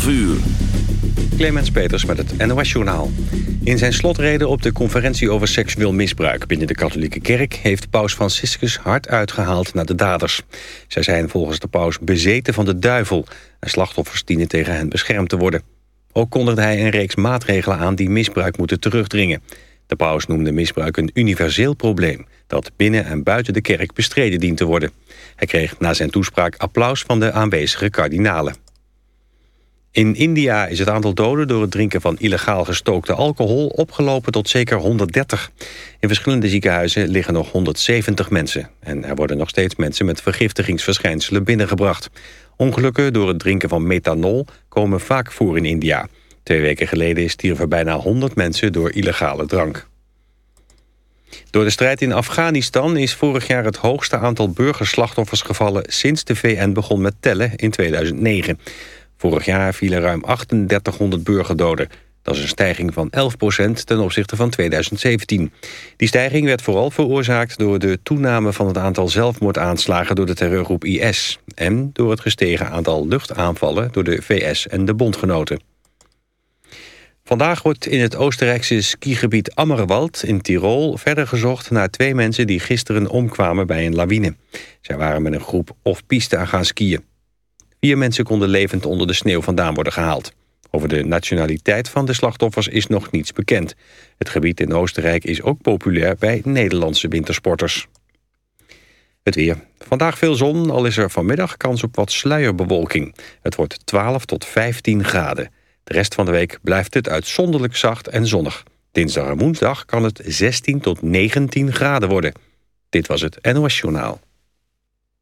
12 uur. Clemens Peters met het NOS Journaal. In zijn slotreden op de conferentie over seksueel misbruik binnen de katholieke kerk... heeft paus Franciscus hard uitgehaald naar de daders. Zij zijn volgens de paus bezeten van de duivel... en slachtoffers dienen tegen hen beschermd te worden. Ook kondigde hij een reeks maatregelen aan die misbruik moeten terugdringen. De paus noemde misbruik een universeel probleem... dat binnen en buiten de kerk bestreden dient te worden. Hij kreeg na zijn toespraak applaus van de aanwezige kardinalen. In India is het aantal doden door het drinken van illegaal gestookte alcohol opgelopen tot zeker 130. In verschillende ziekenhuizen liggen nog 170 mensen. En er worden nog steeds mensen met vergiftigingsverschijnselen binnengebracht. Ongelukken door het drinken van methanol komen vaak voor in India. Twee weken geleden stierven bijna 100 mensen door illegale drank. Door de strijd in Afghanistan is vorig jaar het hoogste aantal burgerslachtoffers gevallen... sinds de VN begon met tellen in 2009. Vorig jaar vielen ruim 3800 burgerdoden. Dat is een stijging van 11% ten opzichte van 2017. Die stijging werd vooral veroorzaakt door de toename van het aantal zelfmoordaanslagen door de terreurgroep IS... en door het gestegen aantal luchtaanvallen door de VS en de bondgenoten. Vandaag wordt in het Oostenrijkse skigebied Ammerwald in Tirol verder gezocht naar twee mensen die gisteren omkwamen bij een lawine. Zij waren met een groep of piste aan gaan skiën. Vier mensen konden levend onder de sneeuw vandaan worden gehaald. Over de nationaliteit van de slachtoffers is nog niets bekend. Het gebied in Oostenrijk is ook populair bij Nederlandse wintersporters. Het weer. Vandaag veel zon, al is er vanmiddag kans op wat sluierbewolking. Het wordt 12 tot 15 graden. De rest van de week blijft het uitzonderlijk zacht en zonnig. Dinsdag en woensdag kan het 16 tot 19 graden worden. Dit was het NOS Journaal.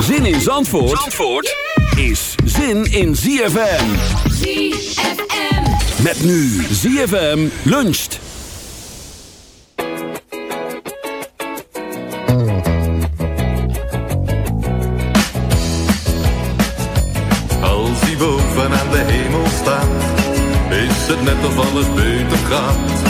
Zin in Zandvoort, Zandvoort is zin in ZFM. ZFM. Met nu ZFM luncht. Als hij boven aan de hemel staat, is het net of alles beter gaat.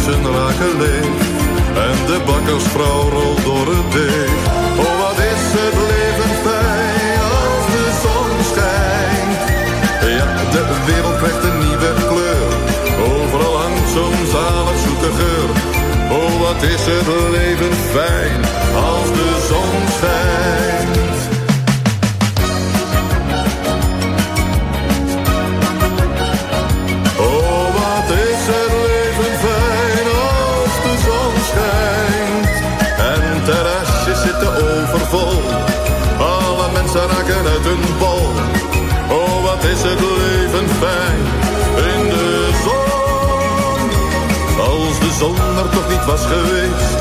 Ziekenhuizen raken leeg en de bakkersvrouw rolt door het deeg. Oh, wat is het leven fijn als de zon schijnt. Ja, de wereld krijgt een nieuwe kleur. Overal hangt zo'n zalig zoete geur. Oh, wat is het leven fijn als de zon schijnt. Hun bol. Oh, wat is het leven fijn in de zon. Als de zon er toch niet was geweest,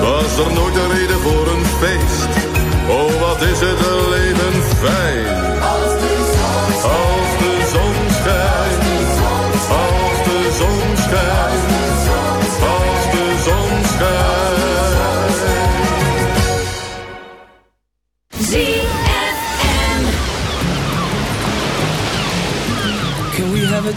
was er nooit een reden voor een feest. Oh, wat is het leven fijn.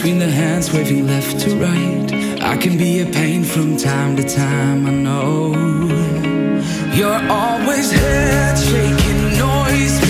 Between the hands waving left to right. I can be a pain from time to time, I know. You're always head shaking, noise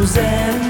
Rosanna.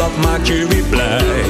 dat maakt weer blij.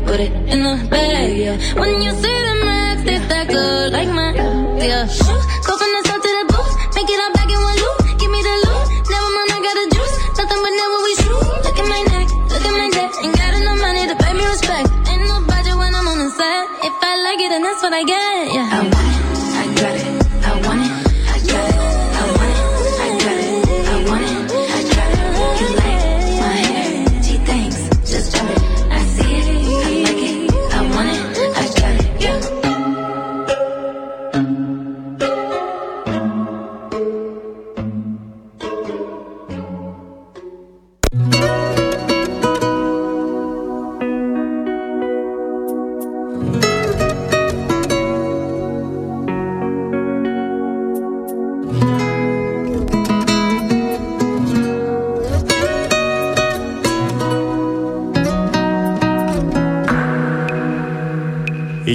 put it in the bag, yeah. When you see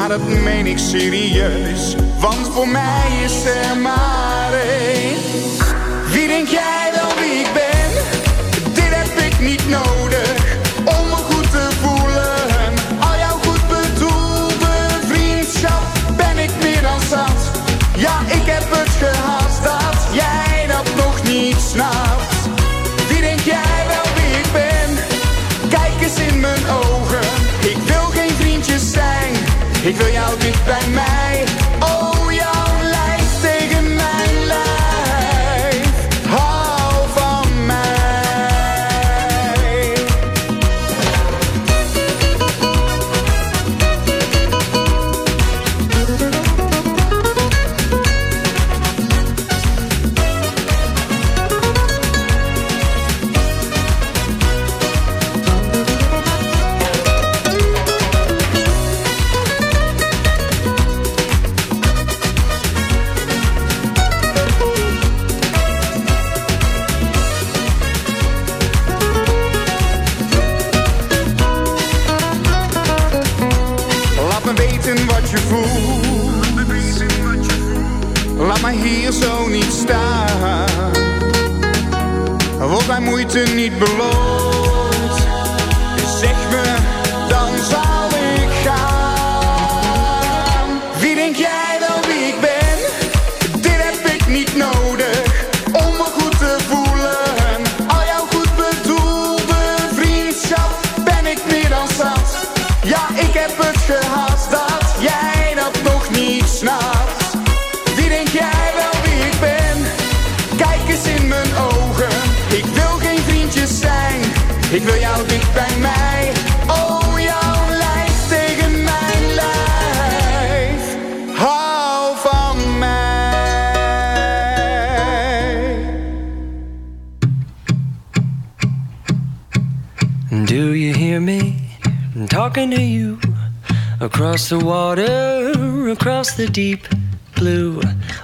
maar dat meen ik serieus. Want voor mij is er maar één. Wie denk jij? Ik wil jou dicht bij mij. liefde niet beloond Ik wil jou dicht bij mij. Oh, jouw lijf tegen mijn lijf. Hou van mij. Do you hear me I'm talking to you? Across the water, across the deep blue.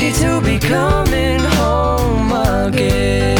lucky to be coming home again.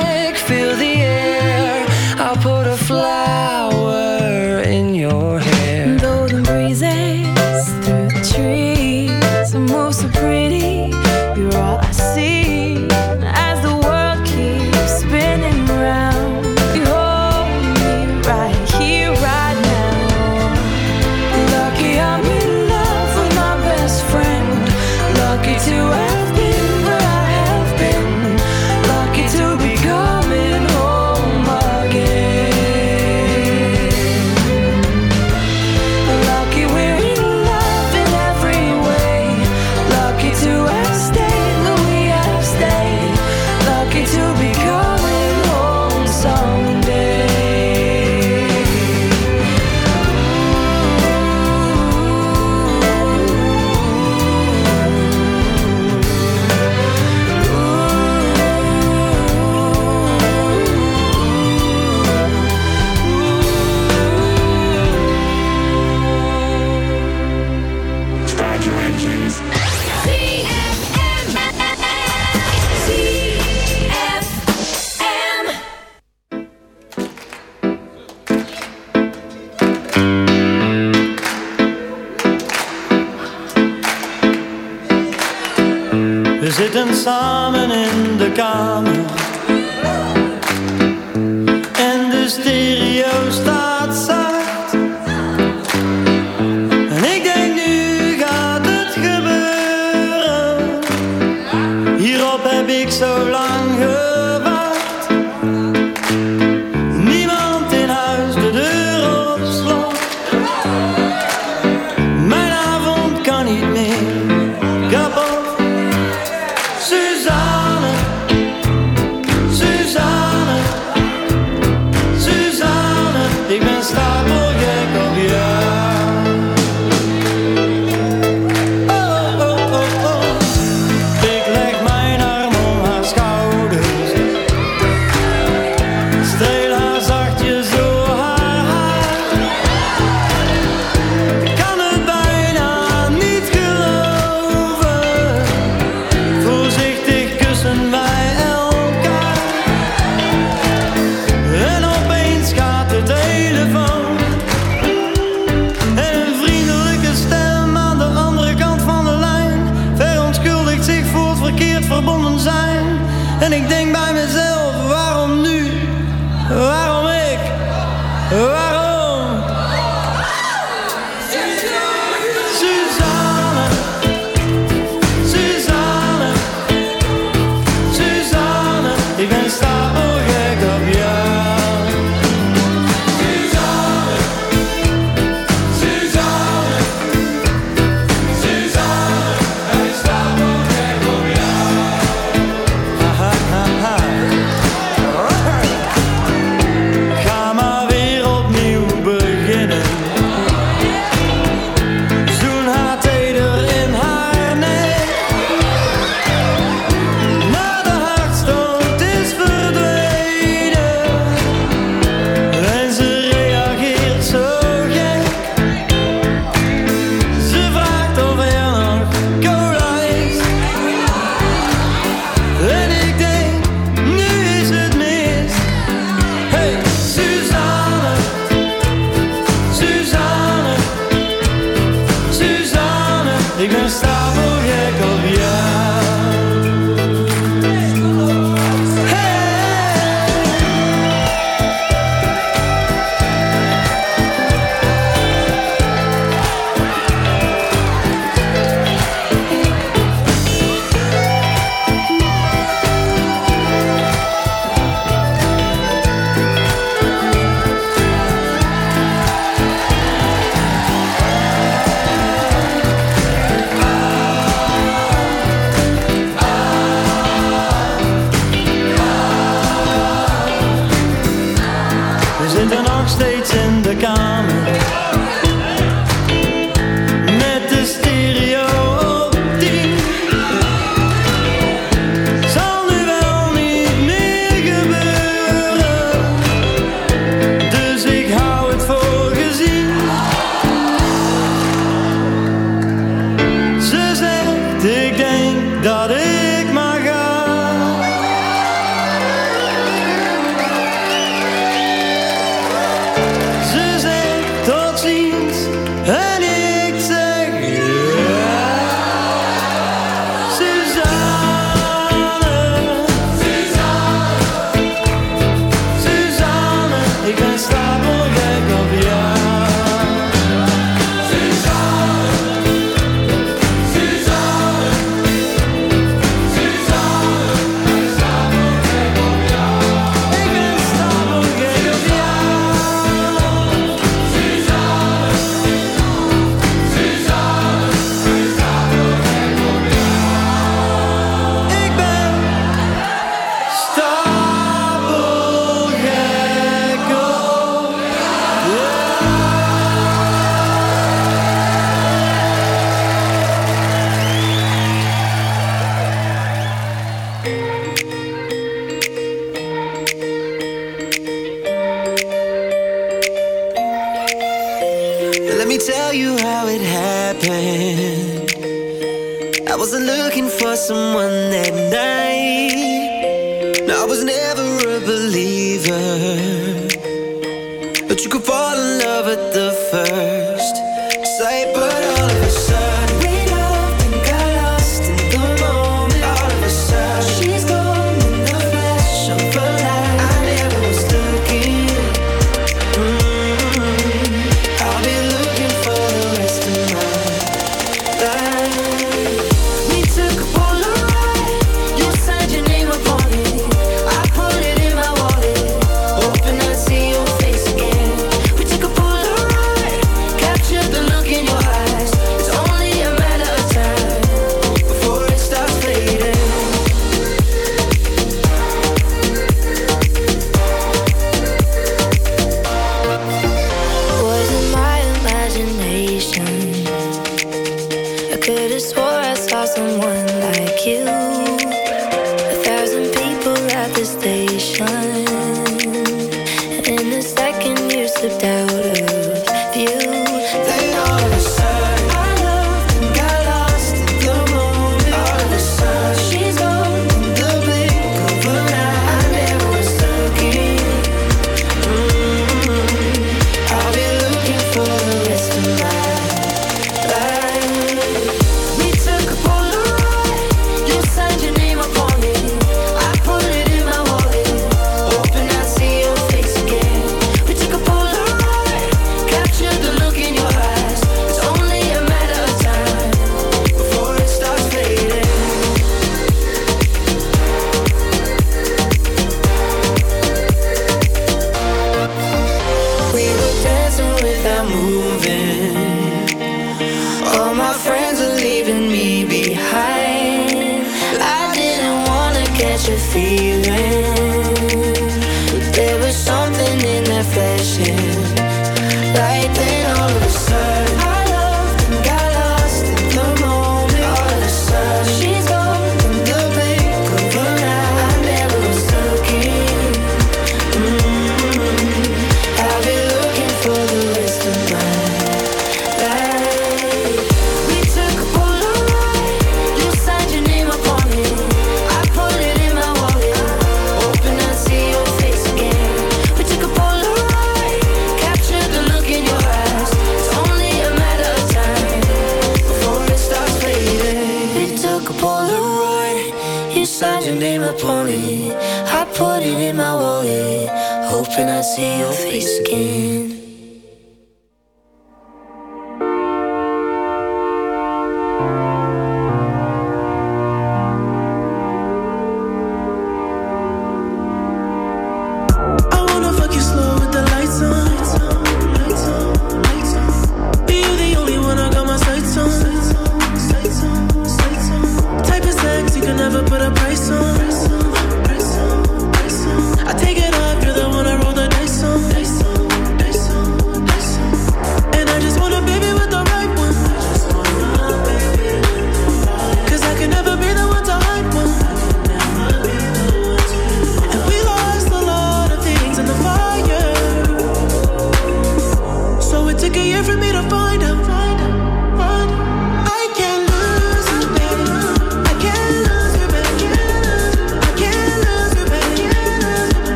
zitten samen in de kamer.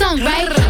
Song right?